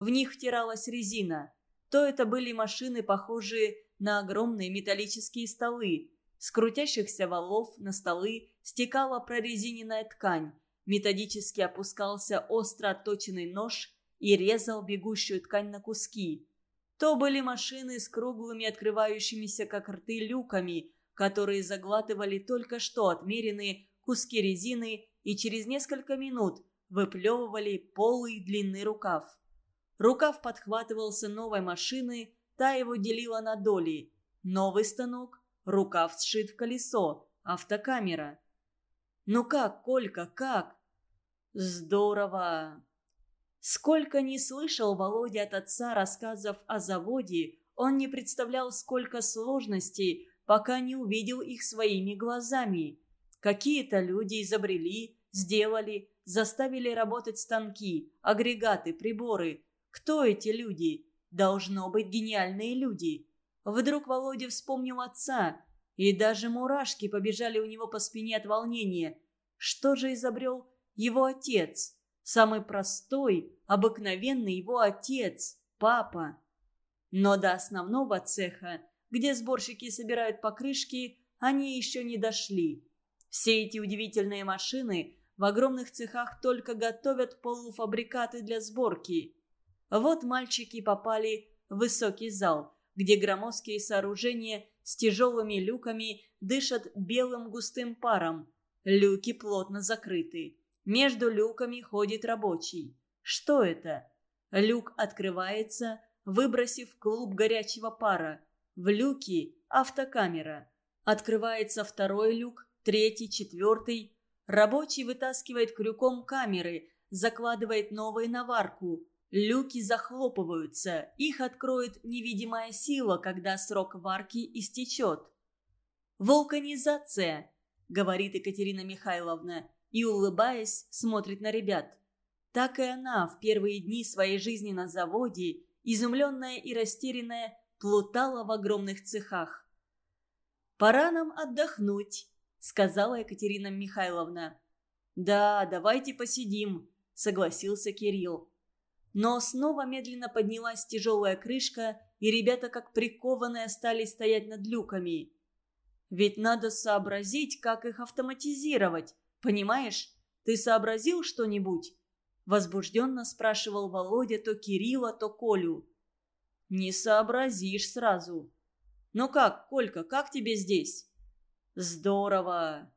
В них втиралась резина. То это были машины, похожие на огромные металлические столы. С крутящихся валов на столы стекала прорезиненная ткань. Методически опускался остро отточенный нож и резал бегущую ткань на куски. То были машины с круглыми открывающимися как рты люками, которые заглатывали только что отмеренные куски резины и через несколько минут выплевывали полый длинный рукав. Рукав подхватывался новой машины, та его делила на доли. Новый станок, рукав сшит в колесо, автокамера. «Ну как, Колька, как?» «Здорово!» Сколько не слышал Володя от отца рассказов о заводе, он не представлял, сколько сложностей, пока не увидел их своими глазами. Какие-то люди изобрели, сделали, заставили работать станки, агрегаты, приборы. Кто эти люди? Должно быть гениальные люди. Вдруг Володя вспомнил отца, и даже мурашки побежали у него по спине от волнения. Что же изобрел его отец? Самый простой, обыкновенный его отец, папа. Но до основного цеха, где сборщики собирают покрышки, они еще не дошли. Все эти удивительные машины в огромных цехах только готовят полуфабрикаты для сборки. Вот мальчики попали в высокий зал, где громоздкие сооружения с тяжелыми люками дышат белым густым паром. Люки плотно закрыты. Между люками ходит рабочий. Что это? Люк открывается, выбросив клуб горячего пара. В люке автокамера. Открывается второй люк, третий, четвертый. Рабочий вытаскивает крюком камеры, закладывает новые на варку. Люки захлопываются, их откроет невидимая сила, когда срок варки истечет. «Вулканизация», — говорит Екатерина Михайловна, и, улыбаясь, смотрит на ребят. Так и она в первые дни своей жизни на заводе, изумленная и растерянная, плутала в огромных цехах. «Пора нам отдохнуть», — сказала Екатерина Михайловна. «Да, давайте посидим», — согласился Кирилл. Но снова медленно поднялась тяжелая крышка, и ребята, как прикованные, остались стоять над люками. «Ведь надо сообразить, как их автоматизировать, понимаешь? Ты сообразил что-нибудь?» Возбужденно спрашивал Володя то Кирилла, то Колю. «Не сообразишь сразу». «Ну как, Колька, как тебе здесь?» Здорово!»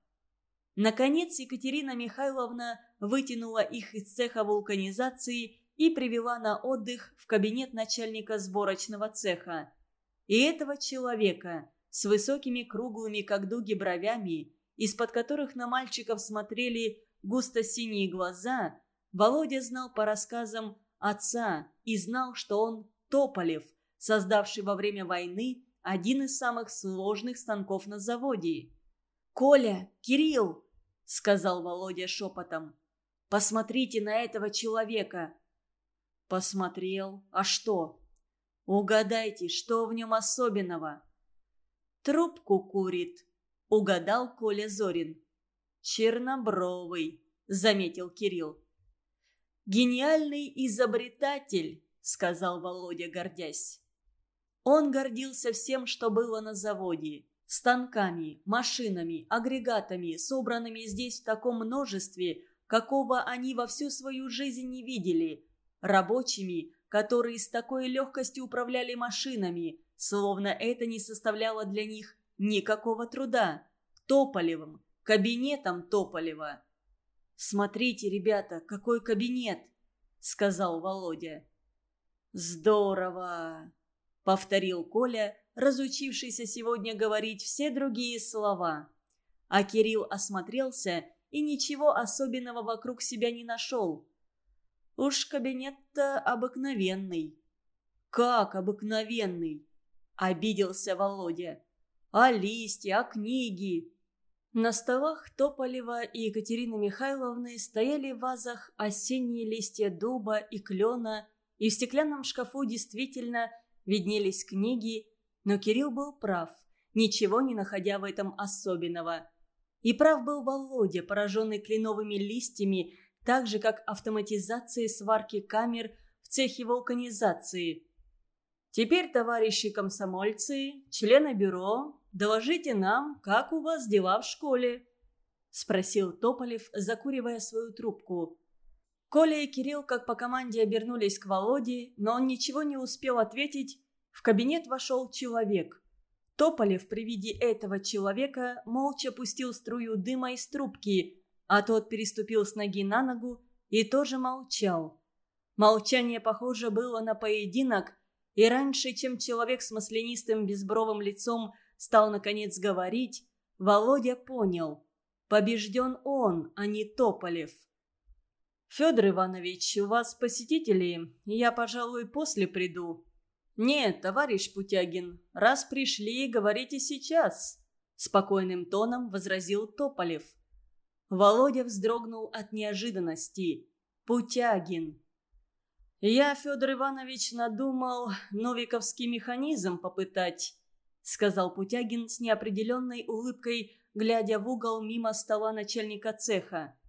Наконец Екатерина Михайловна вытянула их из цеха вулканизации и привела на отдых в кабинет начальника сборочного цеха. И этого человека с высокими круглыми, как дуги, бровями, из-под которых на мальчиков смотрели густо-синие глаза, Володя знал по рассказам отца и знал, что он Тополев, создавший во время войны один из самых сложных станков на заводе. «Коля! Кирилл!» — сказал Володя шепотом. «Посмотрите на этого человека!» Посмотрел. А что? Угадайте, что в нем особенного? Трубку курит. Угадал Коля Зорин. Чернобровый, заметил Кирилл. Гениальный изобретатель, сказал Володя, гордясь. Он гордился всем, что было на заводе. Станками, машинами, агрегатами, собранными здесь в таком множестве, какого они во всю свою жизнь не видели. Рабочими, которые с такой легкостью управляли машинами, словно это не составляло для них никакого труда. Тополевым, кабинетом Тополева. «Смотрите, ребята, какой кабинет!» — сказал Володя. «Здорово!» — повторил Коля, разучившийся сегодня говорить все другие слова. А Кирилл осмотрелся и ничего особенного вокруг себя не нашел. Уж кабинет-то обыкновенный. «Как обыкновенный?» — обиделся Володя. «А листья, а книги?» На столах Тополева и Екатерины Михайловны стояли в вазах осенние листья дуба и клена, и в стеклянном шкафу действительно виднелись книги, но Кирилл был прав, ничего не находя в этом особенного. И прав был Володя, пораженный кленовыми листьями, так же, как автоматизацией сварки камер в цехе вулканизации. Теперь, товарищи комсомольцы, члены бюро, доложите нам, как у вас дела в школе?» – спросил Тополев, закуривая свою трубку. Коля и Кирилл как по команде обернулись к Володе, но он ничего не успел ответить. В кабинет вошел человек. Тополев при виде этого человека молча пустил струю дыма из трубки, а тот переступил с ноги на ногу и тоже молчал. Молчание похоже было на поединок, и раньше, чем человек с маслянистым безбровым лицом стал наконец говорить, Володя понял – побежден он, а не Тополев. «Федор Иванович, у вас посетители? Я, пожалуй, после приду». «Нет, товарищ Путягин, раз пришли, говорите сейчас», – спокойным тоном возразил Тополев. Володя вздрогнул от неожиданности. «Путягин». «Я, Федор Иванович, надумал новиковский механизм попытать», – сказал Путягин с неопределенной улыбкой, глядя в угол мимо стола начальника цеха.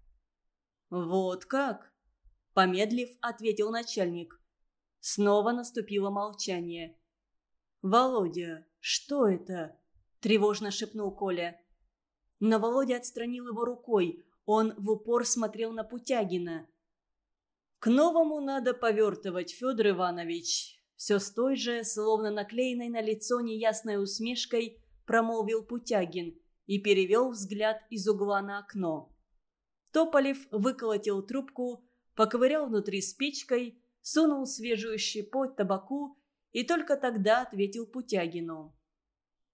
«Вот как?» – помедлив, ответил начальник. Снова наступило молчание. «Володя, что это?» – тревожно шепнул Коля. Но Володя отстранил его рукой. Он в упор смотрел на Путягина. «К новому надо повертывать, Федор Иванович». Все с той же, словно наклеенной на лицо неясной усмешкой, промолвил Путягин и перевел взгляд из угла на окно. Тополев выколотил трубку, поковырял внутри спичкой, сунул свежую щепоть табаку и только тогда ответил Путягину.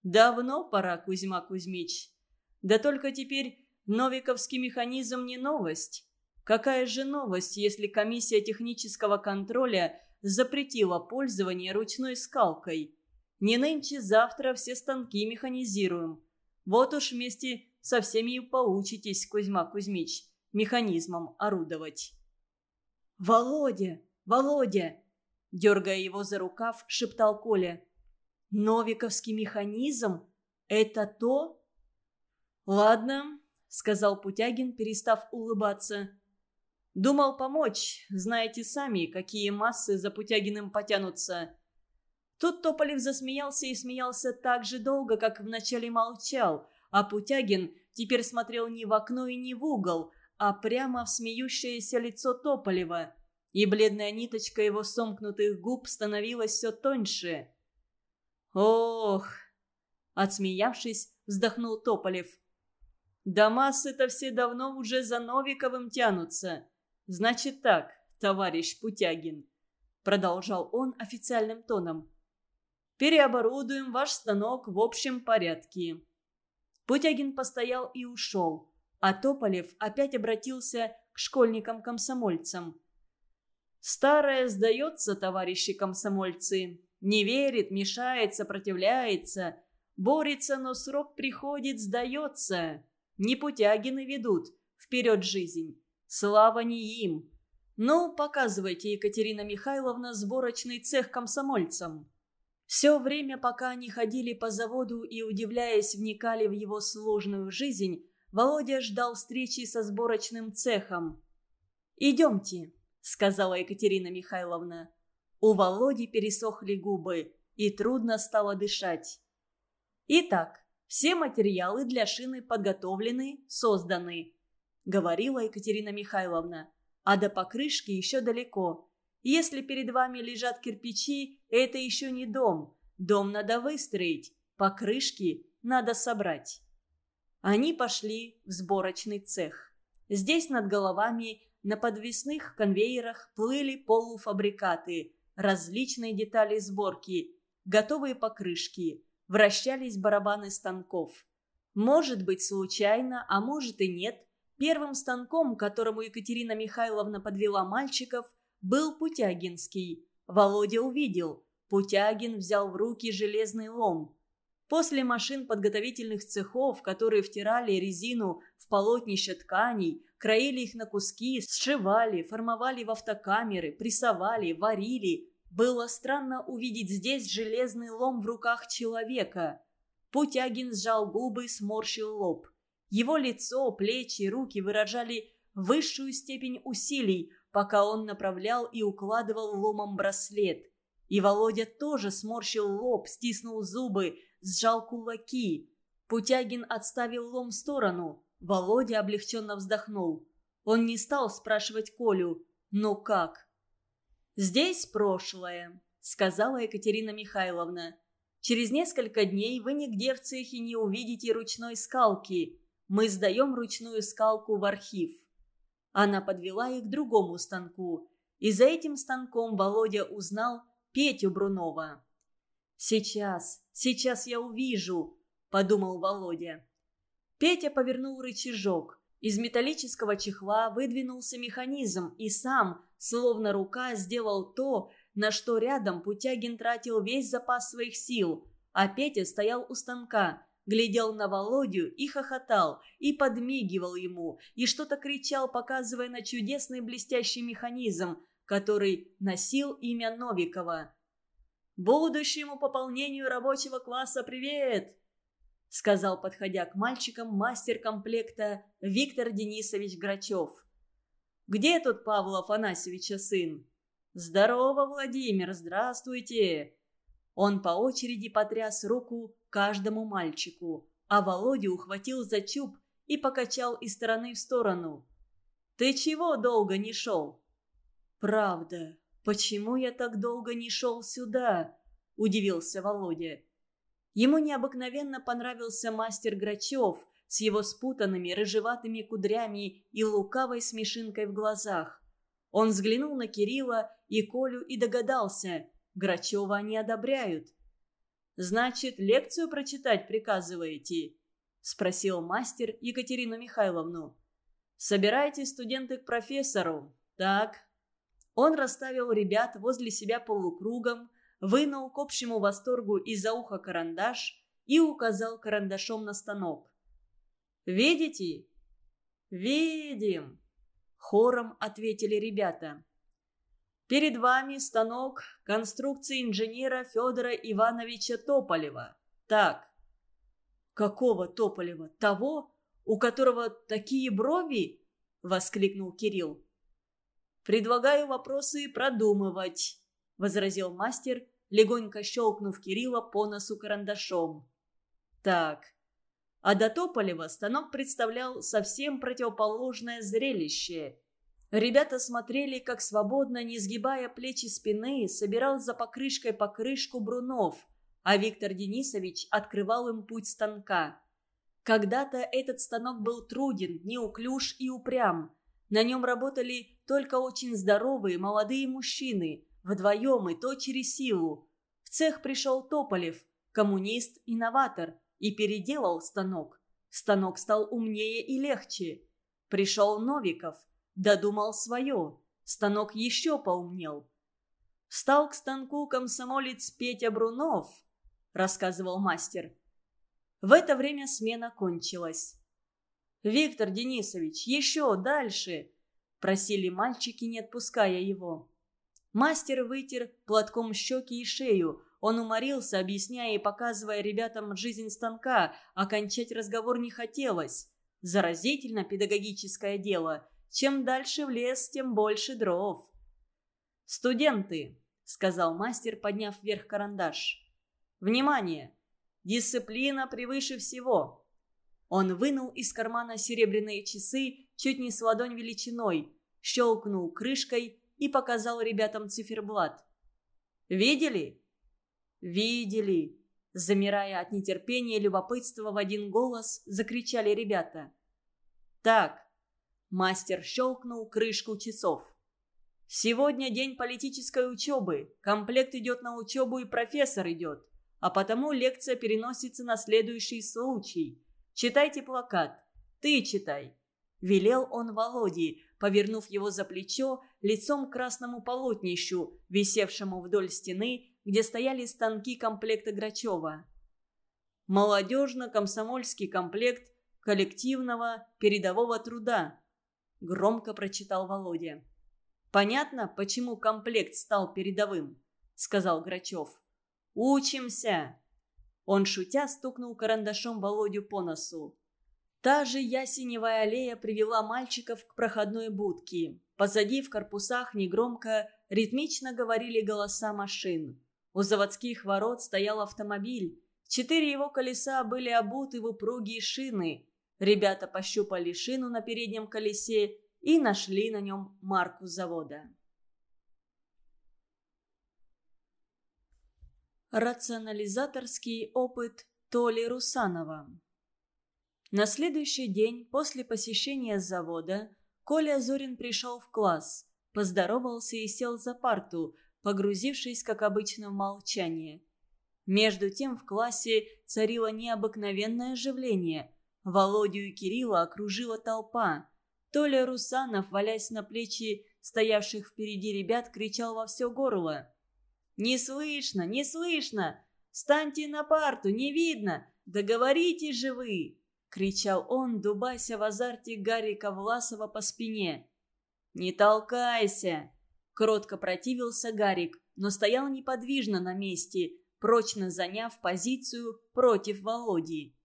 «Давно пора, Кузьма Кузьмич. Да только теперь новиковский механизм не новость. Какая же новость, если комиссия технического контроля запретила пользование ручной скалкой? Не нынче-завтра все станки механизируем. Вот уж вместе со всеми и поучитесь, Кузьма Кузьмич механизмом орудовать. «Володя! Володя!» Дергая его за рукав, шептал Коля. «Новиковский механизм? Это то?» «Ладно», — сказал Путягин, перестав улыбаться. «Думал помочь. Знаете сами, какие массы за Путягиным потянутся». Тут Тополев засмеялся и смеялся так же долго, как вначале молчал, а Путягин теперь смотрел не в окно и не в угол, а прямо в смеющееся лицо Тополева, и бледная ниточка его сомкнутых губ становилась все тоньше. «Ох!» – отсмеявшись, вздохнул Тополев. «Да массы-то все давно уже за Новиковым тянутся. Значит так, товарищ Путягин», – продолжал он официальным тоном. «Переоборудуем ваш станок в общем порядке». Путягин постоял и ушел. А Тополев опять обратился к школьникам-комсомольцам. «Старое сдается, товарищи комсомольцы. Не верит, мешает, сопротивляется. Борется, но срок приходит, сдается. Не Путягины ведут вперед жизнь. Слава не им. Ну, показывайте, Екатерина Михайловна, сборочный цех комсомольцам». Все время, пока они ходили по заводу и, удивляясь, вникали в его сложную жизнь, Володя ждал встречи со сборочным цехом. «Идемте», — сказала Екатерина Михайловна. У Володи пересохли губы, и трудно стало дышать. «Итак, все материалы для шины подготовлены, созданы», — говорила Екатерина Михайловна. «А до покрышки еще далеко. Если перед вами лежат кирпичи, это еще не дом. Дом надо выстроить, покрышки надо собрать». Они пошли в сборочный цех. Здесь над головами на подвесных конвейерах плыли полуфабрикаты, различные детали сборки, готовые покрышки, вращались барабаны станков. Может быть, случайно, а может и нет, первым станком, которому Екатерина Михайловна подвела мальчиков, был Путягинский. Володя увидел. Путягин взял в руки железный лом. После машин подготовительных цехов, которые втирали резину в полотнища тканей, краили их на куски, сшивали, формовали в автокамеры, прессовали, варили, было странно увидеть здесь железный лом в руках человека. Путягин сжал губы, сморщил лоб. Его лицо, плечи, руки выражали высшую степень усилий, пока он направлял и укладывал ломом браслет. И Володя тоже сморщил лоб, стиснул зубы, сжал кулаки. Путягин отставил лом в сторону. Володя облегченно вздохнул. Он не стал спрашивать Колю «Ну как?». «Здесь прошлое», — сказала Екатерина Михайловна. «Через несколько дней вы нигде в цехе не увидите ручной скалки. Мы сдаем ручную скалку в архив». Она подвела их к другому станку. И за этим станком Володя узнал Петю Брунова. «Сейчас, сейчас я увижу», – подумал Володя. Петя повернул рычажок. Из металлического чехла выдвинулся механизм и сам, словно рука, сделал то, на что рядом Путягин тратил весь запас своих сил, а Петя стоял у станка, глядел на Володю и хохотал, и подмигивал ему, и что-то кричал, показывая на чудесный блестящий механизм, который носил имя Новикова. «Будущему пополнению рабочего класса привет!» Сказал, подходя к мальчикам, мастер комплекта Виктор Денисович Грачев. «Где тут Павла Афанасьевича сын?» «Здорово, Владимир, здравствуйте!» Он по очереди потряс руку каждому мальчику, а Володю ухватил за чуб и покачал из стороны в сторону. «Ты чего долго не шел?» «Правда, почему я так долго не шел сюда?» – удивился Володя. Ему необыкновенно понравился мастер Грачев с его спутанными рыжеватыми кудрями и лукавой смешинкой в глазах. Он взглянул на Кирилла и Колю и догадался – Грачева они одобряют. «Значит, лекцию прочитать приказываете?» – спросил мастер Екатерину Михайловну. «Собирайтесь, студенты, к профессору. Так, он расставил ребят возле себя полукругом, вынул к общему восторгу из-за уха карандаш и указал карандашом на станок. «Видите?» «Видим!» – хором ответили ребята. «Перед вами станок конструкции инженера Федора Ивановича Тополева. Так». «Какого Тополева? Того, у которого такие брови?» – воскликнул Кирилл. «Предлагаю вопросы продумывать», – возразил мастер, легонько щелкнув Кирилла по носу карандашом. «Так». А до Тополева станок представлял совсем противоположное зрелище. Ребята смотрели, как свободно, не сгибая плечи спины, собирал за покрышкой покрышку Брунов, а Виктор Денисович открывал им путь станка. Когда-то этот станок был труден, неуклюж и упрям. На нем работали только очень здоровые молодые мужчины, вдвоем и то через силу. В цех пришел Тополев, коммунист и новатор, и переделал станок. Станок стал умнее и легче. Пришел Новиков, додумал свое. Станок еще поумнел. «Встал к станку комсомолец Петя Брунов», — рассказывал мастер. В это время смена кончилась. «Виктор Денисович, еще дальше!» – просили мальчики, не отпуская его. Мастер вытер платком щеки и шею. Он уморился, объясняя и показывая ребятам жизнь станка, окончать разговор не хотелось. Заразительно педагогическое дело. Чем дальше в лес, тем больше дров. «Студенты», — сказал мастер, подняв вверх карандаш. «Внимание! Дисциплина превыше всего!» Он вынул из кармана серебряные часы чуть не с ладонь величиной, щелкнул крышкой и показал ребятам циферблат. «Видели?» «Видели!» Замирая от нетерпения и любопытства в один голос, закричали ребята. «Так!» Мастер щелкнул крышку часов. «Сегодня день политической учебы. Комплект идет на учебу и профессор идет. А потому лекция переносится на следующий случай. Читайте плакат. Ты читай». Велел он Володе, повернув его за плечо лицом к красному полотнищу, висевшему вдоль стены, где стояли станки комплекта Грачева. «Молодежно-комсомольский комплект коллективного передового труда», – громко прочитал Володя. «Понятно, почему комплект стал передовым?» – сказал Грачев. «Учимся!» Он, шутя, стукнул карандашом Володю по носу. Та же ясеневая аллея привела мальчиков к проходной будке. Позади в корпусах негромко, ритмично говорили голоса машин. У заводских ворот стоял автомобиль. Четыре его колеса были обуты в упругие шины. Ребята пощупали шину на переднем колесе и нашли на нем марку завода. Рационализаторский опыт Толи Русанова На следующий день после посещения завода Коля Зорин пришел в класс, поздоровался и сел за парту, погрузившись, как обычно, в молчание. Между тем в классе царило необыкновенное оживление. Володю и Кирилла окружила толпа. Толя Русанов, валясь на плечи стоявших впереди ребят, кричал во все горло. «Не слышно, не слышно! Станьте на парту, не видно! Договоритесь же вы!» — кричал он, дубася в азарте Гарика Власова по спине. «Не толкайся!» — кротко противился Гарик, но стоял неподвижно на месте, прочно заняв позицию против Володи.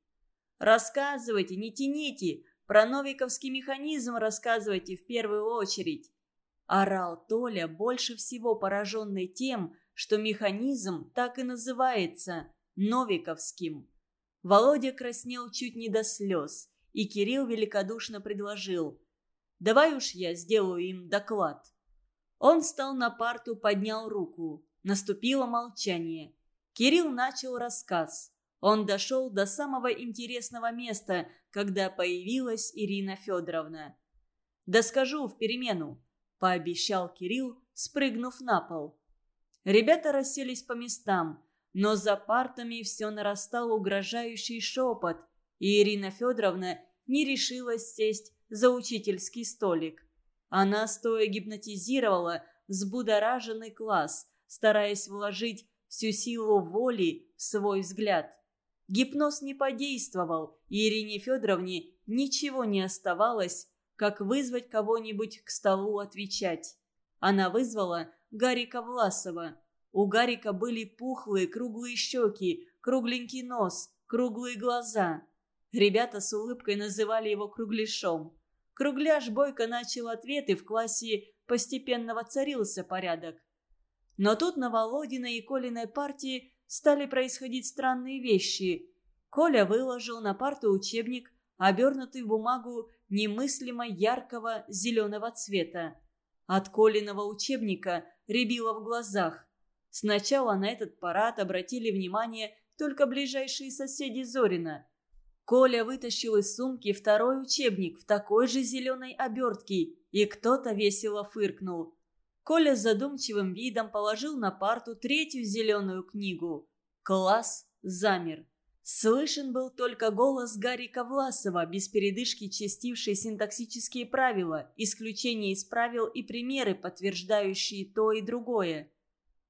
«Рассказывайте, не тяните! Про новиковский механизм рассказывайте в первую очередь!» Орал Толя, больше всего пораженный тем, что механизм так и называется – Новиковским. Володя краснел чуть не до слез, и Кирилл великодушно предложил. «Давай уж я сделаю им доклад». Он встал на парту, поднял руку. Наступило молчание. Кирилл начал рассказ. Он дошел до самого интересного места, когда появилась Ирина Федоровна. «Да скажу в перемену», – пообещал Кирилл, спрыгнув на пол. Ребята расселись по местам – но за партами все нарастал угрожающий шепот, и Ирина Федоровна не решилась сесть за учительский столик. Она стоя гипнотизировала взбудораженный класс, стараясь вложить всю силу воли в свой взгляд. Гипноз не подействовал, и Ирине Федоровне ничего не оставалось, как вызвать кого-нибудь к столу отвечать. Она вызвала Гарика Власова – у Гарика были пухлые круглые щеки, кругленький нос, круглые глаза. Ребята с улыбкой называли его кругляшом. Кругляш бойко начал ответ, и в классе постепенно воцарился порядок. Но тут на Володиной и Колиной партии стали происходить странные вещи. Коля выложил на парту учебник, обернутый в бумагу немыслимо яркого зеленого цвета. От Колиного учебника рябило в глазах. Сначала на этот парад обратили внимание только ближайшие соседи Зорина. Коля вытащил из сумки второй учебник в такой же зеленой обертке, и кто-то весело фыркнул. Коля с задумчивым видом положил на парту третью зеленую книгу. Класс замер. Слышен был только голос Гарика Власова, без передышки чистивший синтаксические правила, исключения из правил и примеры, подтверждающие то и другое.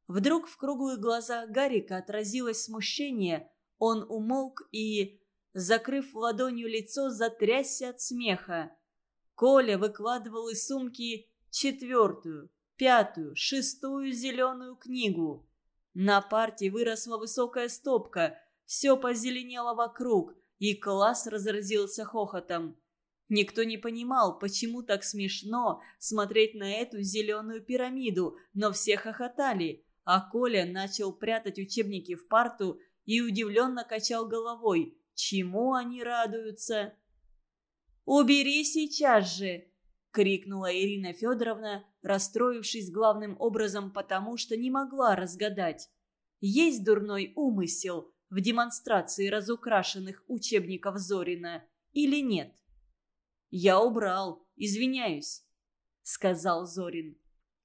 Вдруг в круглых глазах Гарика отразилось смущение. Он умолк и, закрыв ладонью лицо, затрясся от смеха. Коля выкладывал из сумки четвертую, пятую, шестую зеленую книгу. На парте выросла высокая стопка, все позеленело вокруг, и класс разразился хохотом. Никто не понимал, почему так смешно смотреть на эту зеленую пирамиду, но все хохотали а Коля начал прятать учебники в парту и удивленно качал головой. Чему они радуются? «Убери сейчас же!» — крикнула Ирина Федоровна, расстроившись главным образом потому, что не могла разгадать. Есть дурной умысел в демонстрации разукрашенных учебников Зорина или нет? «Я убрал, извиняюсь», — сказал Зорин.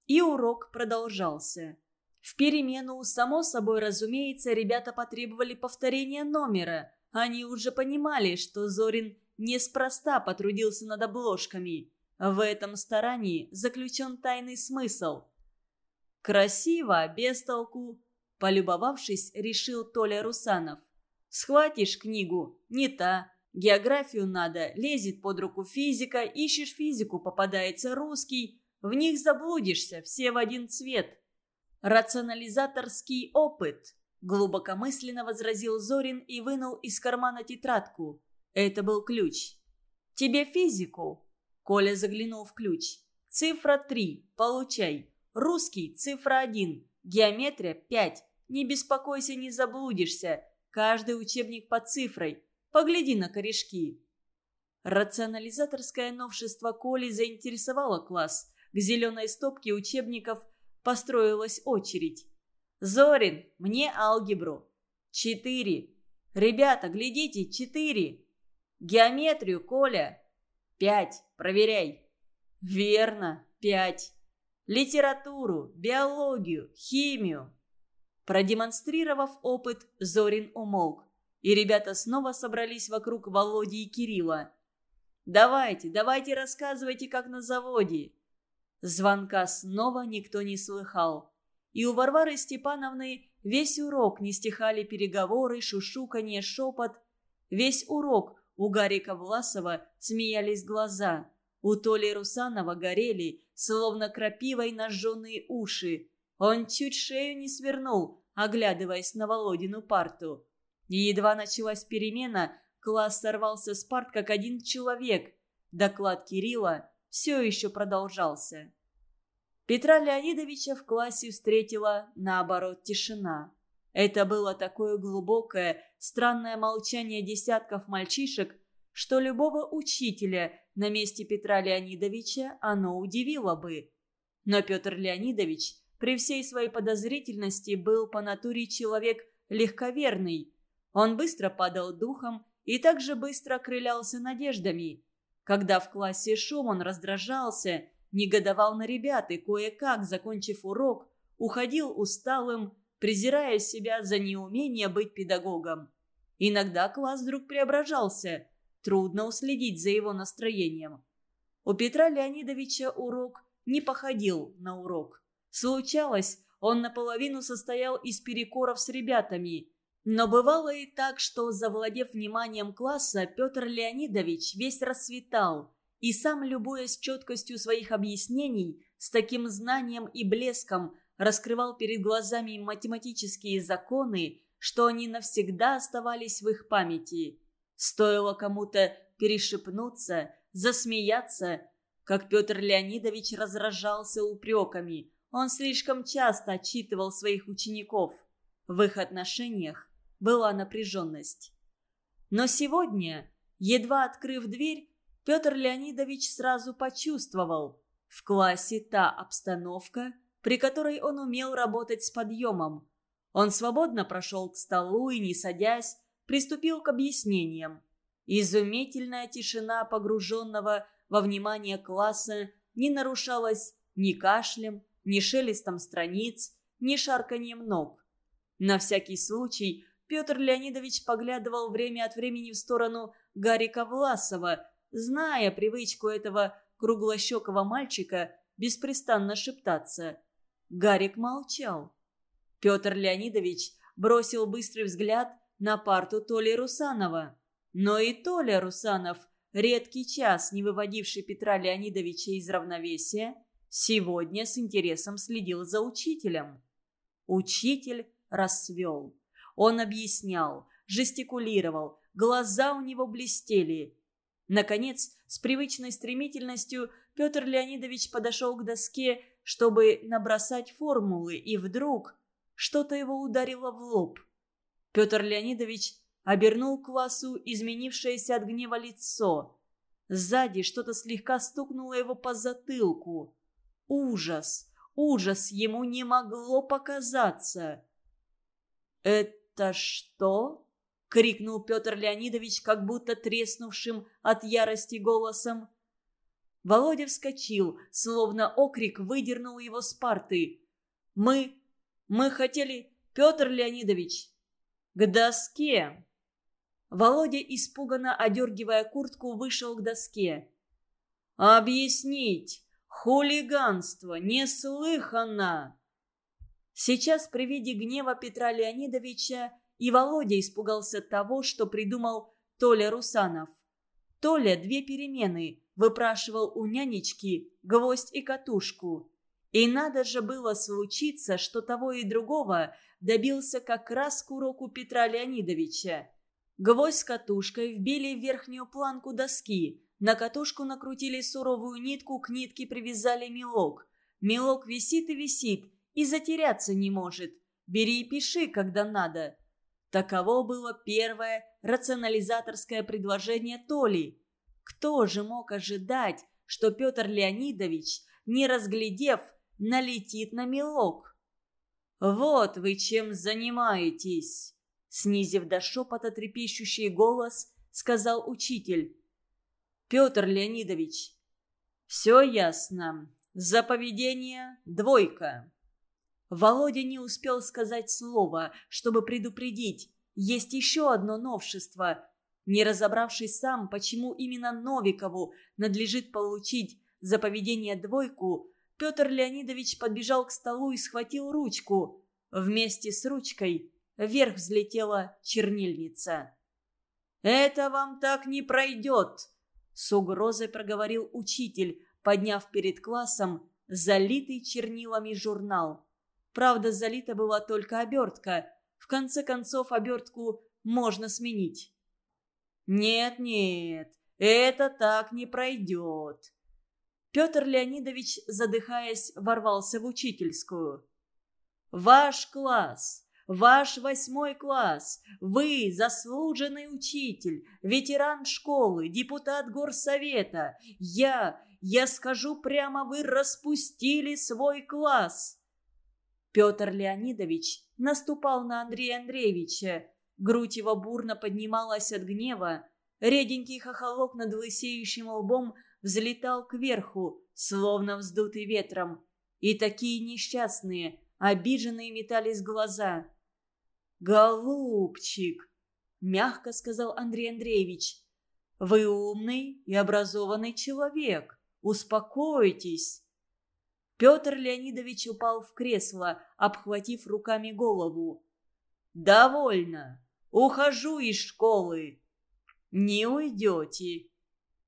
И урок продолжался. В перемену, само собой разумеется, ребята потребовали повторения номера. Они уже понимали, что Зорин неспроста потрудился над обложками. В этом старании заключен тайный смысл. «Красиво, без толку», – полюбовавшись, решил Толя Русанов. «Схватишь книгу, не та. Географию надо, лезет под руку физика, ищешь физику, попадается русский. В них заблудишься, все в один цвет. «Рационализаторский опыт», – глубокомысленно возразил Зорин и вынул из кармана тетрадку. Это был ключ. «Тебе физику?» Коля заглянул в ключ. «Цифра три. Получай. Русский – цифра один. Геометрия – пять. Не беспокойся, не заблудишься. Каждый учебник по цифрой. Погляди на корешки». Рационализаторское новшество Коли заинтересовало класс. К зеленой стопке учебников построилась очередь. «Зорин, мне алгебру». «Четыре». «Ребята, глядите, четыре». «Геометрию, Коля». «Пять. Проверяй». «Верно, пять». «Литературу, биологию, химию». Продемонстрировав опыт, Зорин умолк. И ребята снова собрались вокруг Володи и Кирилла. «Давайте, давайте рассказывайте, как на заводе». Звонка снова никто не слыхал. И у Варвары Степановны весь урок не стихали переговоры, шушуканье, шепот. Весь урок у Гарика Власова смеялись глаза. У Толи Русанова горели, словно крапивой нажженные уши. Он чуть шею не свернул, оглядываясь на Володину парту. Едва началась перемена, Класс сорвался с парт, как один человек. Доклад Кирилла все еще продолжался. Петра Леонидовича в классе встретила, наоборот, тишина. Это было такое глубокое, странное молчание десятков мальчишек, что любого учителя на месте Петра Леонидовича оно удивило бы. Но Петр Леонидович при всей своей подозрительности был по натуре человек легковерный. Он быстро падал духом и также быстро окрылялся надеждами. Когда в классе шум, он раздражался, негодовал на ребят и кое-как, закончив урок, уходил усталым, презирая себя за неумение быть педагогом. Иногда класс вдруг преображался, трудно уследить за его настроением. У Петра Леонидовича урок не походил на урок. Случалось, он наполовину состоял из перекоров с ребятами – но бывало и так, что, завладев вниманием класса, Петр Леонидович весь расцветал, и сам, любуясь четкостью своих объяснений, с таким знанием и блеском раскрывал перед глазами математические законы, что они навсегда оставались в их памяти. Стоило кому-то перешепнуться, засмеяться, как Петр Леонидович разражался упреками. Он слишком часто отчитывал своих учеников. В их отношениях была напряженность. Но сегодня, едва открыв дверь, Петр Леонидович сразу почувствовал в классе та обстановка, при которой он умел работать с подъемом. Он свободно прошел к столу и, не садясь, приступил к объяснениям. Изумительная тишина погруженного во внимание класса не нарушалась ни кашлем, ни шелестом страниц, ни шарканьем ног. На всякий случай Петр Леонидович поглядывал время от времени в сторону Гарика Власова, зная привычку этого круглощекого мальчика беспрестанно шептаться. Гарик молчал. Петр Леонидович бросил быстрый взгляд на парту Толи Русанова. Но и Толя Русанов, редкий час не выводивший Петра Леонидовича из равновесия, сегодня с интересом следил за учителем. Учитель расцвел. Он объяснял, жестикулировал, глаза у него блестели. Наконец, с привычной стремительностью Петр Леонидович подошел к доске, чтобы набросать формулы, и вдруг что-то его ударило в лоб. Петр Леонидович обернул классу изменившееся от гнева лицо. Сзади что-то слегка стукнуло его по затылку. Ужас, ужас ему не могло показаться. «Это «Это что?» — крикнул Петр Леонидович, как будто треснувшим от ярости голосом. Володя вскочил, словно окрик выдернул его с парты. «Мы... мы хотели... Петр Леонидович!» «К доске!» Володя, испуганно одергивая куртку, вышел к доске. «Объяснить! Хулиганство! Неслыханно!» Сейчас при виде гнева Петра Леонидовича и Володя испугался того, что придумал Толя Русанов. Толя две перемены выпрашивал у нянечки гвоздь и катушку. И надо же было случиться, что того и другого добился как раз к уроку Петра Леонидовича. Гвоздь с катушкой вбили в верхнюю планку доски, На катушку накрутили суровую нитку, к нитке привязали мелок. Мелок висит и висит, и затеряться не может. Бери и пиши, когда надо. Таково было первое рационализаторское предложение Толи. Кто же мог ожидать, что Петр Леонидович, не разглядев, налетит на мелок? «Вот вы чем занимаетесь!» Снизив до шепота трепещущий голос, сказал учитель. «Петр Леонидович, все ясно. За поведение двойка». Володя не успел сказать слова, чтобы предупредить. Есть еще одно новшество. Не разобравшись сам, почему именно Новикову надлежит получить за поведение двойку, Петр Леонидович подбежал к столу и схватил ручку. Вместе с ручкой вверх взлетела чернильница. «Это вам так не пройдет!» С угрозой проговорил учитель, подняв перед классом залитый чернилами журнал. Правда, залита была только обертка. В конце концов, обертку можно сменить. «Нет-нет, это так не пройдет». Петр Леонидович, задыхаясь, ворвался в учительскую. «Ваш класс, ваш восьмой класс, вы заслуженный учитель, ветеран школы, депутат горсовета. Я, я скажу прямо, вы распустили свой класс». Петр Леонидович наступал на Андрея Андреевича. Грудь его бурно поднималась от гнева. Реденький хохолок над лысеющим лбом взлетал кверху, словно вздутый ветром. И такие несчастные, обиженные метались глаза. «Голубчик!» – мягко сказал Андрей Андреевич. «Вы умный и образованный человек. Успокойтесь!» Петр Леонидович упал в кресло, обхватив руками голову. «Довольно. Ухожу из школы». «Не уйдете».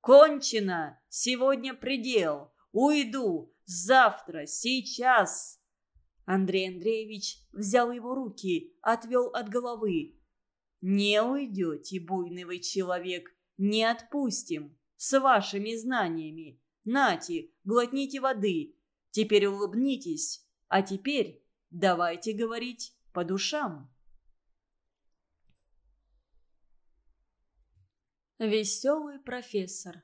«Кончено. Сегодня предел. Уйду. Завтра. Сейчас». Андрей Андреевич взял его руки, отвел от головы. «Не уйдете, буйный вы человек. Не отпустим. С вашими знаниями. Нате, глотните воды. Теперь улыбнитесь, а теперь давайте говорить по душам. Веселый профессор.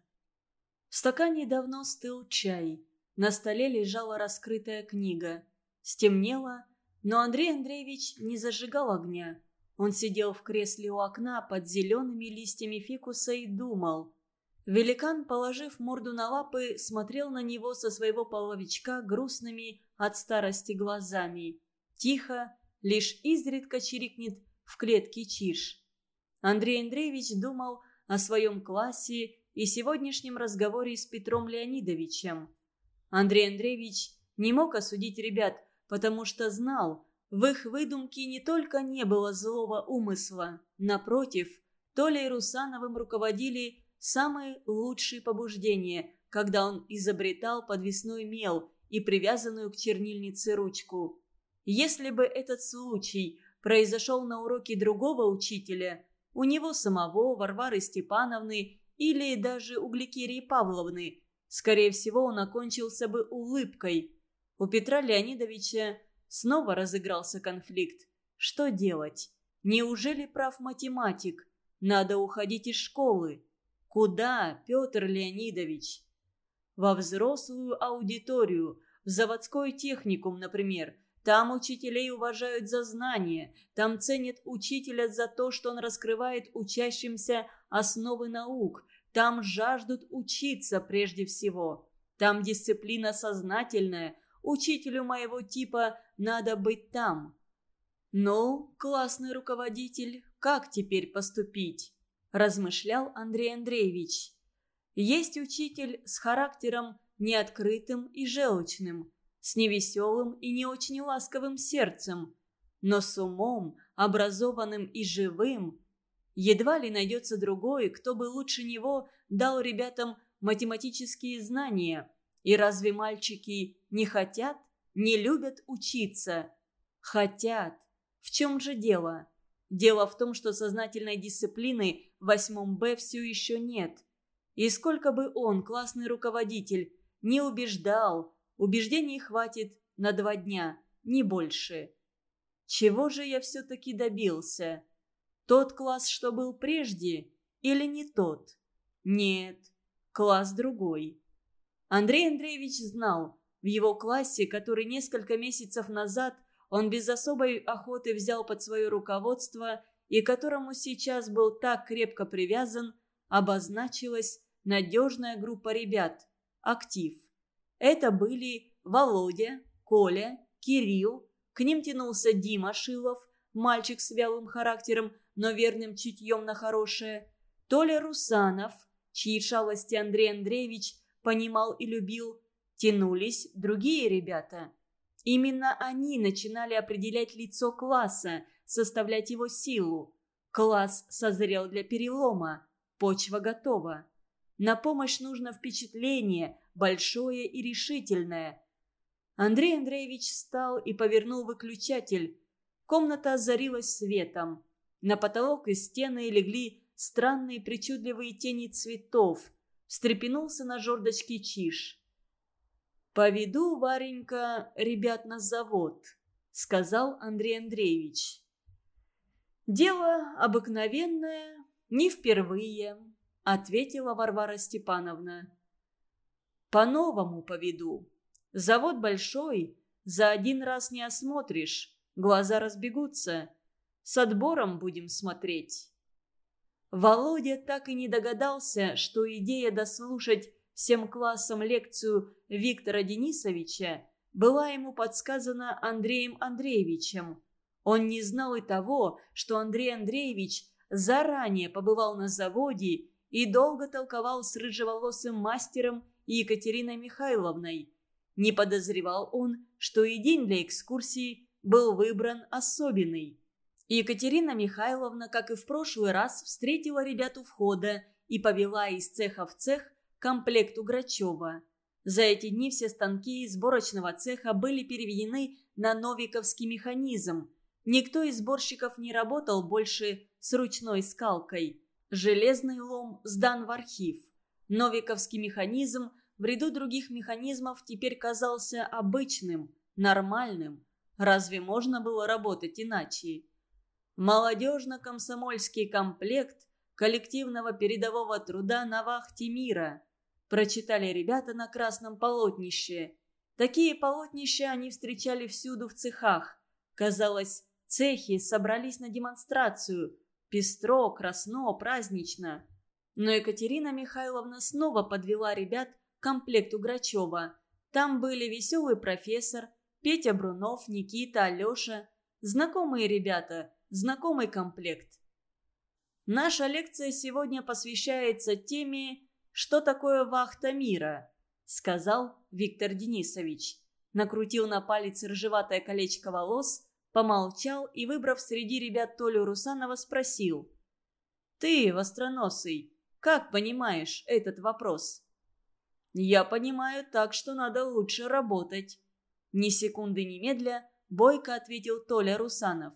В стакане давно стыл чай. На столе лежала раскрытая книга. Стемнело, но Андрей Андреевич не зажигал огня. Он сидел в кресле у окна под зелеными листьями фикуса и думал. Великан, положив морду на лапы, смотрел на него со своего половичка грустными от старости глазами. Тихо, лишь изредка чирикнет в клетке чиж. Андрей Андреевич думал о своем классе и сегодняшнем разговоре с Петром Леонидовичем. Андрей Андреевич не мог осудить ребят, потому что знал, в их выдумке не только не было злого умысла, напротив, Толей Русановым руководили самые лучшие побуждения, когда он изобретал подвесной мел и привязанную к чернильнице ручку. Если бы этот случай произошел на уроке другого учителя, у него самого, Варвары Степановны или даже у Гликерии Павловны, скорее всего, он окончился бы улыбкой. У Петра Леонидовича снова разыгрался конфликт. Что делать? Неужели прав математик? Надо уходить из школы. Куда, Петр Леонидович? Во взрослую аудиторию, в заводской техникум, например. Там учителей уважают за знания, там ценят учителя за то, что он раскрывает учащимся основы наук, там жаждут учиться прежде всего. Там дисциплина сознательная, учителю моего типа надо быть там. Ну, классный руководитель, как теперь поступить? Размышлял Андрей Андреевич. Есть учитель с характером неоткрытым и желчным, с невеселым и не очень ласковым сердцем, но с умом, образованным и живым. Едва ли найдется другой, кто бы лучше него дал ребятам математические знания. И разве мальчики не хотят, не любят учиться? Хотят. В чем же дело? Дело в том, что сознательной дисциплины восьмом Б все еще нет. И сколько бы он, классный руководитель, не убеждал, убеждений хватит на два дня, не больше. Чего же я все-таки добился? Тот класс, что был прежде, или не тот? Нет, класс другой. Андрей Андреевич знал, в его классе, который несколько месяцев назад он без особой охоты взял под свое руководство и которому сейчас был так крепко привязан, обозначилась надежная группа ребят – актив. Это были Володя, Коля, Кирилл, к ним тянулся Дима Шилов, мальчик с вялым характером, но верным чутьем на хорошее, Толя Русанов, чьи шалости Андрей Андреевич понимал и любил, тянулись другие ребята. Именно они начинали определять лицо класса, составлять его силу. Класс созрел для перелома, почва готова. На помощь нужно впечатление, большое и решительное. Андрей Андреевич встал и повернул выключатель. Комната озарилась светом. На потолок и стены легли странные причудливые тени цветов. Встрепенулся на жердочке чиж. «Поведу, Варенька, ребят на завод», — сказал Андрей Андреевич. «Дело обыкновенное, не впервые», — ответила Варвара Степановна. «По-новому поведу. Завод большой, за один раз не осмотришь, глаза разбегутся. С отбором будем смотреть». Володя так и не догадался, что идея дослушать всем классом лекцию Виктора Денисовича была ему подсказана Андреем Андреевичем. Он не знал и того, что Андрей Андреевич заранее побывал на заводе и долго толковал с рыжеволосым мастером Екатериной Михайловной. Не подозревал он, что и день для экскурсии был выбран особенный. Екатерина Михайловна, как и в прошлый раз, встретила ребят у входа и повела из цеха в цех комплект у Грачева. За эти дни все станки сборочного цеха были переведены на новиковский механизм. Никто из сборщиков не работал больше с ручной скалкой. Железный лом сдан в архив. Новиковский механизм в ряду других механизмов теперь казался обычным, нормальным. Разве можно было работать иначе? Молодежно-комсомольский комплект коллективного передового труда на вахте мира. Прочитали ребята на красном полотнище. Такие полотнища они встречали всюду в цехах. Казалось, цехи собрались на демонстрацию. Пестро, красно, празднично. Но Екатерина Михайловна снова подвела ребят к комплекту Грачева. Там были веселый профессор, Петя Брунов, Никита, Алеша. Знакомые ребята – знакомый комплект. Наша лекция сегодня посвящается теме «Что такое вахта мира?» сказал Виктор Денисович. Накрутил на палец рыжеватое колечко волос, помолчал и, выбрав среди ребят Толю Русанова, спросил. «Ты, востроносый, как понимаешь этот вопрос?» «Я понимаю так, что надо лучше работать». Ни секунды немедля бойко ответил Толя Русанов.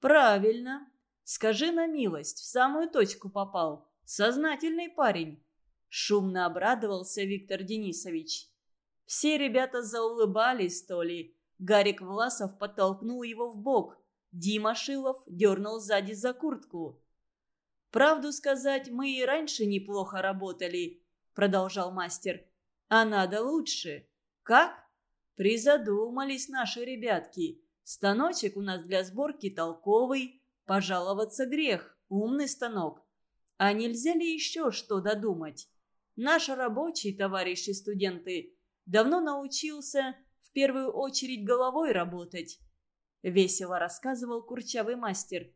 «Правильно. Скажи на милость, в самую точку попал. Сознательный парень». Шумно обрадовался Виктор Денисович. Все ребята заулыбались, то ли. Гарик Власов подтолкнул его в бок. Дима Шилов дернул сзади за куртку. «Правду сказать, мы и раньше неплохо работали», — продолжал мастер. «А надо лучше. Как?» Призадумались наши ребятки. Станочек у нас для сборки толковый, пожаловаться грех, умный станок. А нельзя ли еще что додумать? Наш рабочий, товарищи студенты, давно научился в первую очередь головой работать. Весело рассказывал курчавый мастер.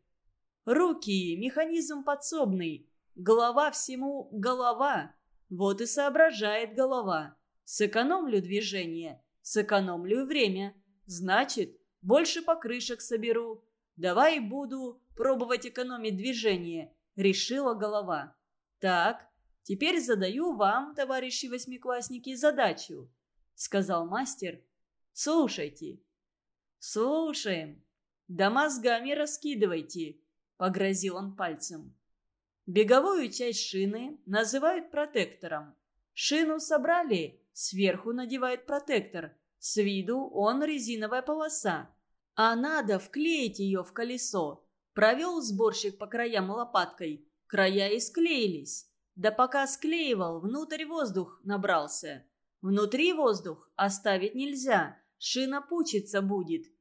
Руки, механизм подсобный, голова всему голова. Вот и соображает голова. Сэкономлю движение, сэкономлю время. Значит, больше покрышек соберу. Давай буду пробовать экономить движение», — решила голова. «Так, теперь задаю вам, товарищи восьмиклассники, задачу», — сказал мастер. «Слушайте». «Слушаем. Да мозгами раскидывайте», — погрозил он пальцем. Беговую часть шины называют протектором. Шину собрали, сверху надевают протектор. С виду он резиновая полоса. А надо вклеить ее в колесо. Провел сборщик по краям лопаткой. Края и склеились. Да пока склеивал, внутрь воздух набрался. Внутри воздух оставить нельзя, шина пучиться будет.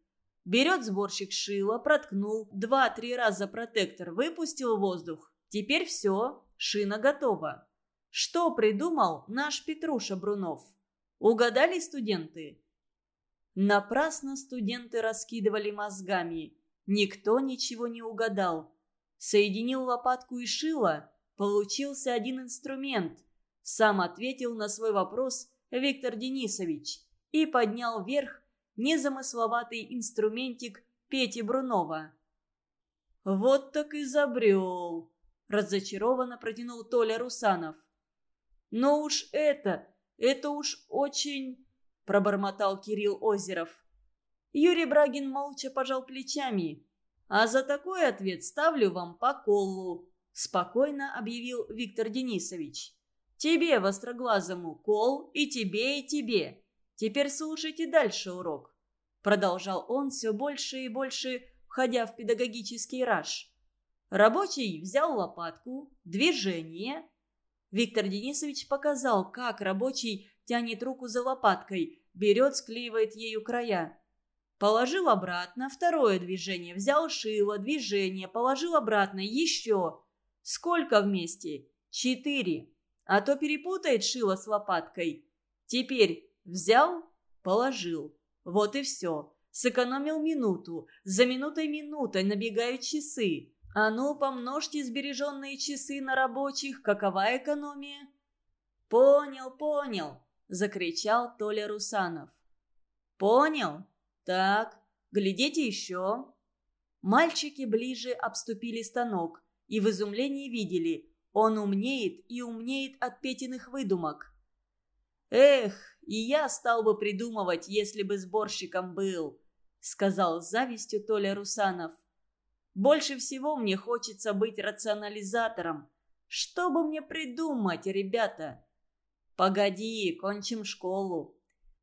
Берет сборщик шила, проткнул, два-три раза протектор, выпустил воздух. Теперь все, шина готова. Что придумал наш Петруша Брунов? Угадали студенты? Напрасно студенты раскидывали мозгами. Никто ничего не угадал. Соединил лопатку и шило, получился один инструмент. Сам ответил на свой вопрос Виктор Денисович и поднял вверх незамысловатый инструментик Пети Брунова. «Вот так изобрел!» – разочарованно протянул Толя Русанов. «Но уж это, это уж очень...» – пробормотал Кирилл Озеров. Юрий Брагин молча пожал плечами. «А за такой ответ ставлю вам по колу», – спокойно объявил Виктор Денисович. Тебе, востроглазому, кол, и тебе, и тебе. Теперь слушайте дальше урок. Продолжал он все больше и больше, входя в педагогический раж. Рабочий взял лопатку, движение. Виктор Денисович показал, как рабочий тянет руку за лопаткой, берет, склеивает ею края. Положил обратно, второе движение, взял шило, движение, положил обратно, еще. Сколько вместе? Четыре а то перепутает шило с лопаткой. Теперь взял, положил. Вот и все. Сэкономил минуту. За минутой минутой набегают часы. А ну, помножьте сбереженные часы на рабочих. Какова экономия? «Понял, понял!» – закричал Толя Русанов. «Понял? Так, глядите еще!» Мальчики ближе обступили станок и в изумлении видели – он умнеет и умнеет от Петиных выдумок. «Эх, и я стал бы придумывать, если бы сборщиком был», — сказал с завистью Толя Русанов. «Больше всего мне хочется быть рационализатором. Что бы мне придумать, ребята?» «Погоди, кончим школу».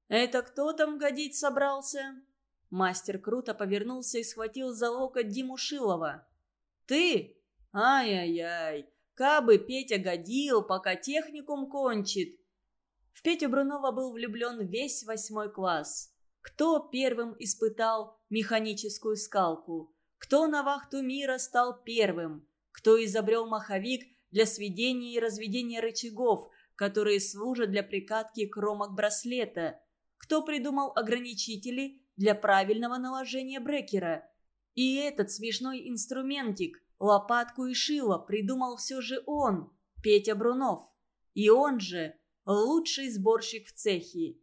«Это кто там годить собрался?» Мастер круто повернулся и схватил за локоть Диму Шилова. «Ты? Ай-яй-яй, Кабы Петя годил, пока техникум кончит. В Петю Брунова был влюблен весь восьмой класс. Кто первым испытал механическую скалку? Кто на вахту мира стал первым? Кто изобрел маховик для сведения и разведения рычагов, которые служат для прикатки кромок браслета? Кто придумал ограничители для правильного наложения брекера? И этот смешной инструментик – Лопатку и шило придумал все же он, Петя Брунов. И он же лучший сборщик в цехе.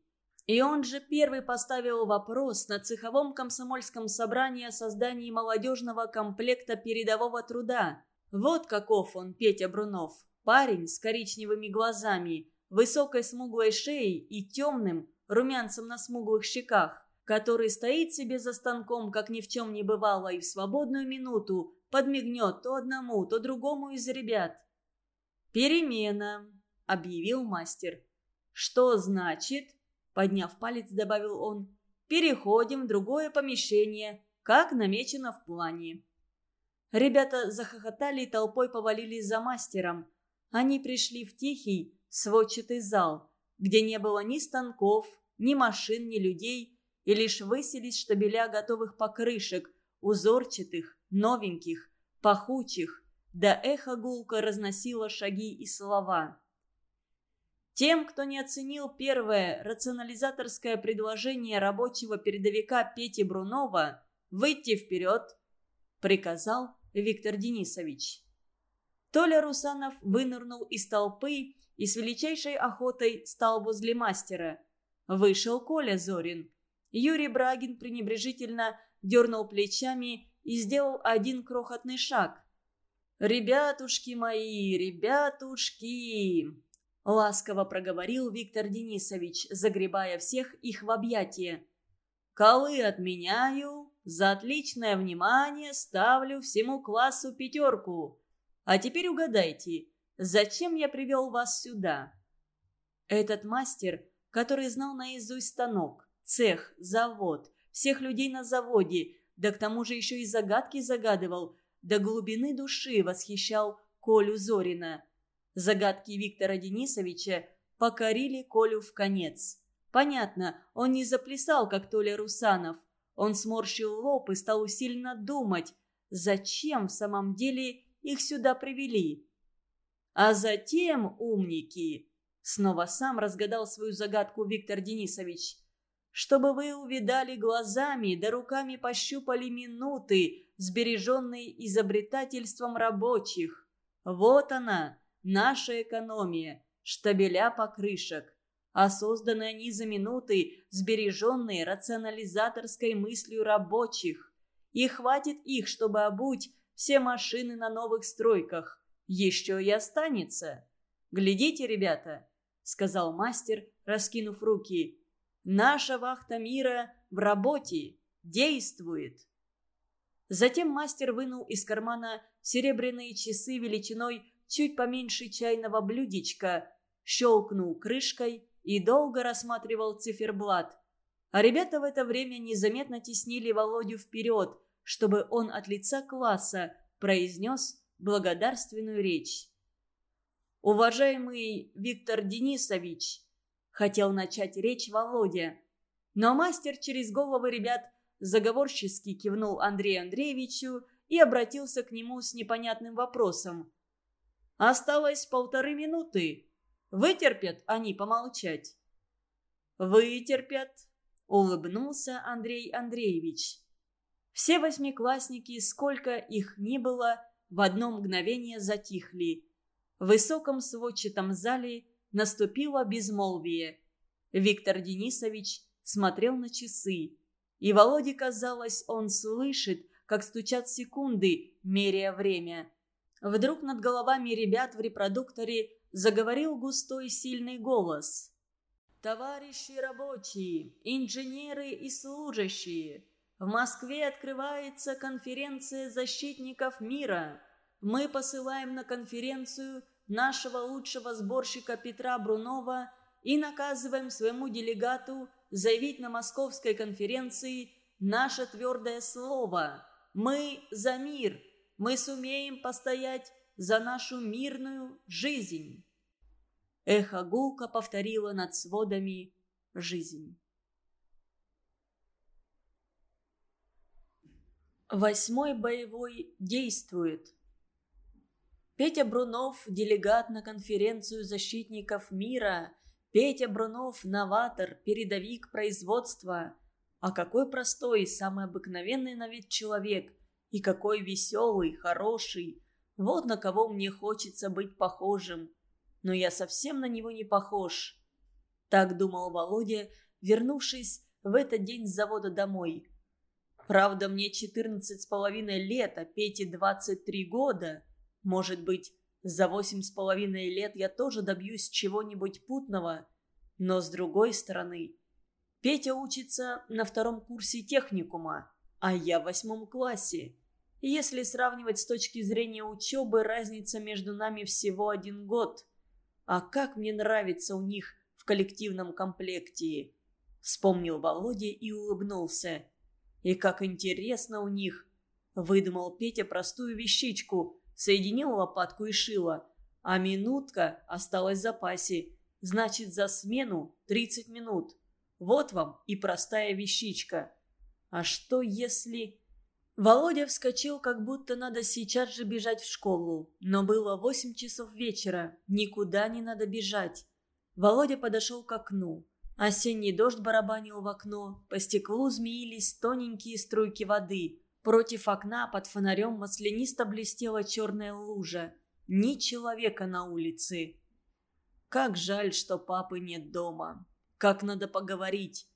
И он же первый поставил вопрос на цеховом комсомольском собрании о создании молодежного комплекта передового труда. Вот каков он, Петя Брунов. Парень с коричневыми глазами, высокой смуглой шеей и темным румянцем на смуглых щеках, который стоит себе за станком, как ни в чем не бывало, и в свободную минуту подмигнет то одному, то другому из ребят. «Перемена», — объявил мастер. «Что значит?» — подняв палец, добавил он. «Переходим в другое помещение, как намечено в плане». Ребята захохотали и толпой повалились за мастером. Они пришли в тихий, сводчатый зал, где не было ни станков, ни машин, ни людей, и лишь высились штабеля готовых покрышек, узорчатых, новеньких, пахучих, да эхо гулко разносило шаги и слова. Тем, кто не оценил первое рационализаторское предложение рабочего передовика Пети Брунова, выйти вперед, приказал Виктор Денисович. Толя Русанов вынырнул из толпы и с величайшей охотой стал возле мастера. Вышел Коля Зорин. Юрий Брагин пренебрежительно дернул плечами и сделал один крохотный шаг. «Ребятушки мои, ребятушки!» Ласково проговорил Виктор Денисович, загребая всех их в объятия. «Колы отменяю, за отличное внимание ставлю всему классу пятерку. А теперь угадайте, зачем я привел вас сюда?» Этот мастер, который знал наизусть станок, цех, завод, всех людей на заводе, да к тому же еще и загадки загадывал, до глубины души восхищал Колю Зорина. Загадки Виктора Денисовича покорили Колю в конец. Понятно, он не заплясал, как Толя Русанов. Он сморщил лоб и стал усиленно думать, зачем в самом деле их сюда привели. А затем, умники, снова сам разгадал свою загадку Виктор Денисович, чтобы вы увидали глазами да руками пощупали минуты, сбереженные изобретательством рабочих. Вот она, наша экономия, штабеля покрышек а созданы они за минуты, сбереженные рационализаторской мыслью рабочих. И хватит их, чтобы обуть все машины на новых стройках. Еще и останется. «Глядите, ребята», — сказал мастер, раскинув руки. «Наша вахта мира в работе, действует». Затем мастер вынул из кармана серебряные часы величиной чуть поменьше чайного блюдечка, щелкнул крышкой и долго рассматривал циферблат. А ребята в это время незаметно теснили Володю вперед, чтобы он от лица класса произнес благодарственную речь. «Уважаемый Виктор Денисович», — хотел начать речь Володя, но мастер через головы ребят заговорчески кивнул Андрею Андреевичу и обратился к нему с непонятным вопросом. «Осталось полторы минуты. Вытерпят они помолчать?» «Вытерпят», — улыбнулся Андрей Андреевич. Все восьмиклассники, сколько их ни было, в одно мгновение затихли. В высоком сводчатом зале наступило безмолвие. Виктор Денисович смотрел на часы. И Володе казалось, он слышит, как стучат секунды, меряя время. Вдруг над головами ребят в репродукторе заговорил густой сильный голос. «Товарищи рабочие, инженеры и служащие, в Москве открывается конференция защитников мира. Мы посылаем на конференцию нашего лучшего сборщика Петра Брунова и наказываем своему делегату заявить на московской конференции наше твердое слово. Мы за мир. Мы сумеем постоять за нашу мирную жизнь. Эхо гулко повторило над сводами жизнь. Восьмой боевой действует. Петя Брунов – делегат на конференцию защитников мира. Петя Брунов – новатор, передовик производства. А какой простой, самый обыкновенный на вид человек. И какой веселый, хороший, вот на кого мне хочется быть похожим. Но я совсем на него не похож. Так думал Володя, вернувшись в этот день с завода домой. Правда, мне четырнадцать с половиной лет, а Пете двадцать три года. Может быть, за восемь с половиной лет я тоже добьюсь чего-нибудь путного. Но с другой стороны, Петя учится на втором курсе техникума, а я в восьмом классе. Если сравнивать с точки зрения учебы, разница между нами всего один год. А как мне нравится у них в коллективном комплекте. Вспомнил Володя и улыбнулся. И как интересно у них. Выдумал Петя простую вещичку, соединил лопатку и шило. А минутка осталась в запасе. Значит, за смену 30 минут. Вот вам и простая вещичка. А что если... Володя вскочил, как будто надо сейчас же бежать в школу. Но было восемь часов вечера, никуда не надо бежать. Володя подошел к окну. Осенний дождь барабанил в окно, по стеклу змеились тоненькие струйки воды. Против окна под фонарем маслянисто блестела черная лужа. Ни человека на улице. Как жаль, что папы нет дома. Как надо поговорить.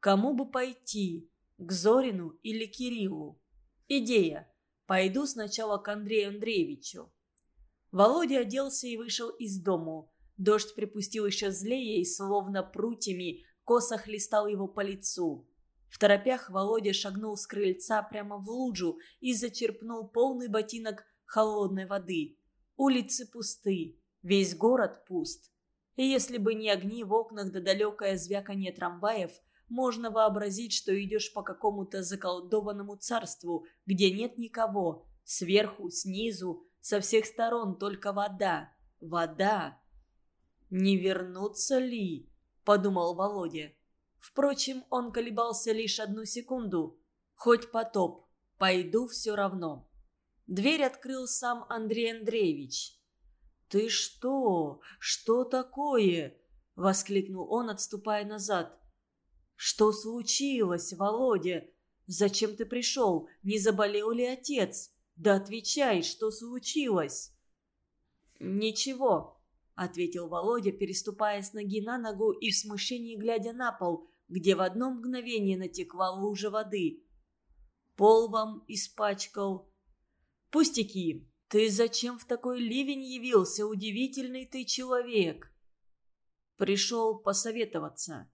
Кому бы пойти? К Зорину или Кириллу? Идея. Пойду сначала к Андрею Андреевичу. Володя оделся и вышел из дому. Дождь припустил еще злее и, словно прутьями, косо хлестал его по лицу. В торопях Володя шагнул с крыльца прямо в лужу и зачерпнул полный ботинок холодной воды. Улицы пусты, весь город пуст. И если бы не огни в окнах да далекое звяканье трамваев, можно вообразить, что идешь по какому-то заколдованному царству, где нет никого, сверху, снизу, со всех сторон только вода, вода. «Не вернуться ли?» – подумал Володя. Впрочем, он колебался лишь одну секунду. «Хоть потоп, пойду все равно». Дверь открыл сам Андрей Андреевич. «Ты что? Что такое?» – воскликнул он, отступая назад. «Что случилось, Володя? Зачем ты пришел? Не заболел ли отец? Да отвечай, что случилось?» «Ничего», – ответил Володя, переступая с ноги на ногу и в смущении глядя на пол, где в одно мгновение натекла лужа воды. «Пол вам испачкал», «Пустяки. Ты зачем в такой ливень явился, удивительный ты человек?» «Пришел посоветоваться».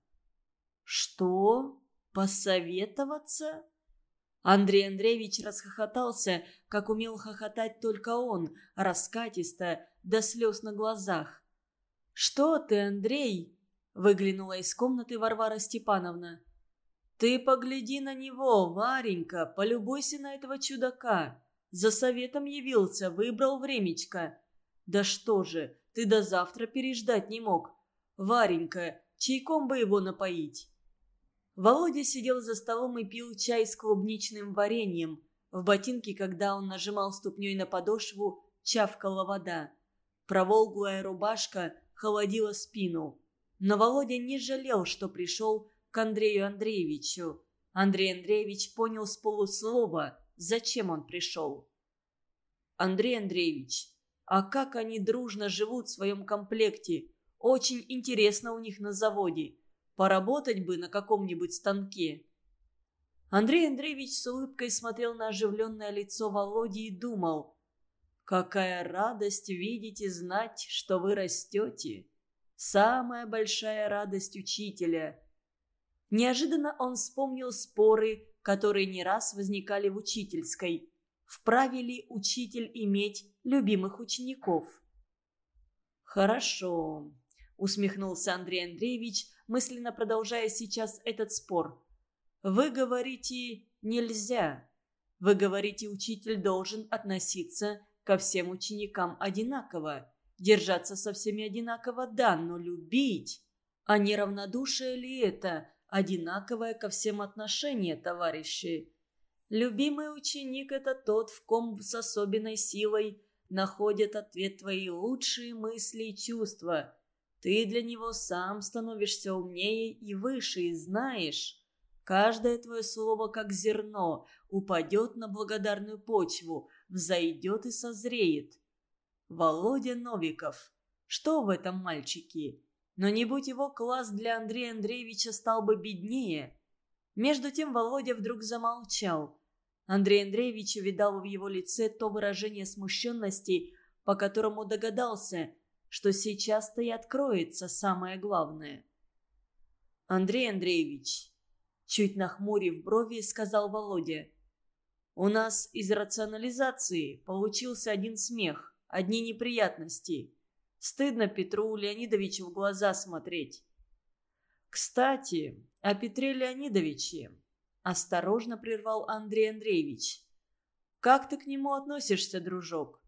«Что? Посоветоваться?» Андрей Андреевич расхохотался, как умел хохотать только он, раскатисто, до слез на глазах. «Что ты, Андрей?» – выглянула из комнаты Варвара Степановна. «Ты погляди на него, Варенька, полюбуйся на этого чудака. За советом явился, выбрал времечко. Да что же, ты до завтра переждать не мог. Варенька, чайком бы его напоить. Володя сидел за столом и пил чай с клубничным вареньем. В ботинке, когда он нажимал ступней на подошву, чавкала вода. Проволглая рубашка холодила спину. Но Володя не жалел, что пришел к Андрею Андреевичу. Андрей Андреевич понял с полуслова – зачем он пришел. Андрей Андреевич, а как они дружно живут в своем комплекте? Очень интересно у них на заводе. Поработать бы на каком-нибудь станке. Андрей Андреевич с улыбкой смотрел на оживленное лицо Володи и думал, «Какая радость видеть и знать, что вы растете! Самая большая радость учителя!» Неожиданно он вспомнил споры, которые не раз возникали в учительской. Вправе ли учитель иметь любимых учеников? «Хорошо», — усмехнулся Андрей Андреевич, мысленно продолжая сейчас этот спор. «Вы говорите «нельзя». Вы говорите, учитель должен относиться ко всем ученикам одинаково. Держаться со всеми одинаково, да, но любить. А неравнодушие ли это, одинаковое ко всем отношение, товарищи. Любимый ученик – это тот, в ком с особенной силой находят ответ твои лучшие мысли и чувства. Ты для него сам становишься умнее и выше, и знаешь. Каждое твое слово, как зерно, упадет на благодарную почву, взойдет и созреет. Володя Новиков. Что в этом мальчике? Но не будь его класс для Андрея Андреевича стал бы беднее. Между тем Володя вдруг замолчал. Андрей Андреевич увидал в его лице то выражение смущенности, по которому догадался, что сейчас-то и откроется самое главное. «Андрей Андреевич», чуть нахмурив брови, сказал Володя, «у нас из рационализации получился один смех, одни неприятности. Стыдно Петру Леонидовичу в глаза смотреть. «Кстати, о Петре Леонидовиче», – осторожно прервал Андрей Андреевич. «Как ты к нему относишься, дружок?»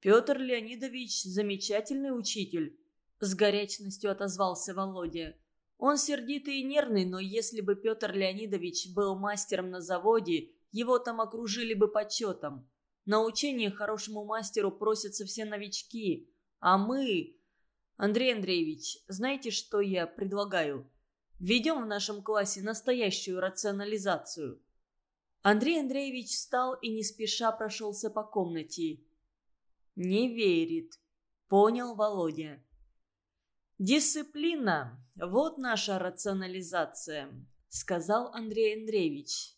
«Петр Леонидович – замечательный учитель», – с горячностью отозвался Володя. «Он сердитый и нервный, но если бы Петр Леонидович был мастером на заводе, его там окружили бы почетом. На учение хорошему мастеру просятся все новички, а мы... Андрей Андреевич, знаете, что я предлагаю? Введем в нашем классе настоящую рационализацию. Андрей Андреевич встал и не спеша прошелся по комнате. «Не верит», — понял Володя. «Дисциплина – вот наша рационализация», – сказал Андрей Андреевич.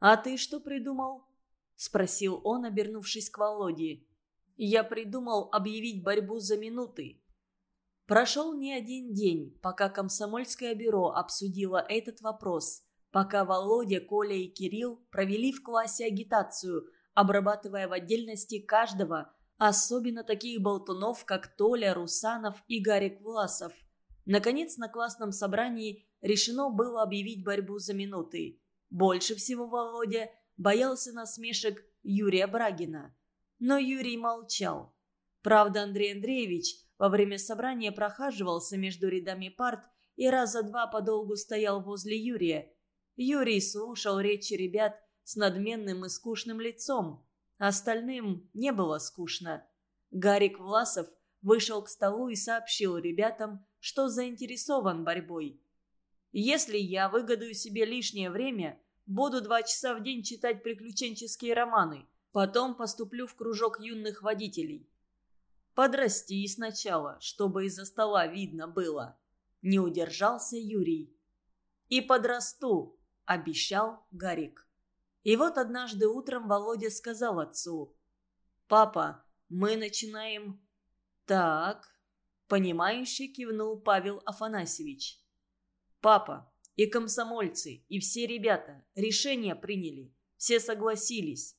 «А ты что придумал?» – спросил он, обернувшись к Володе я придумал объявить борьбу за минуты. Прошел не один день, пока комсомольское бюро обсудило этот вопрос, пока Володя, Коля и Кирилл провели в классе агитацию, обрабатывая в отдельности каждого, Особенно таких болтунов, как Толя Русанов и Гарик Власов. Наконец, на классном собрании решено было объявить борьбу за минуты. Больше всего Володя боялся насмешек Юрия Брагина. Но Юрий молчал. Правда, Андрей Андреевич во время собрания прохаживался между рядами парт и раза два подолгу стоял возле Юрия. Юрий слушал речи ребят с надменным и скучным лицом. Остальным не было скучно. Гарик Власов вышел к столу и сообщил ребятам, что заинтересован борьбой. «Если я выгодаю себе лишнее время, буду два часа в день читать приключенческие романы, потом поступлю в кружок юных водителей. Подрасти сначала, чтобы из-за стола видно было». Не удержался Юрий. «И подрасту», — обещал Гарик. И вот однажды утром Володя сказал отцу. «Папа, мы начинаем...» «Так...» — понимающе кивнул Павел Афанасьевич. «Папа, и комсомольцы, и все ребята решение приняли. Все согласились.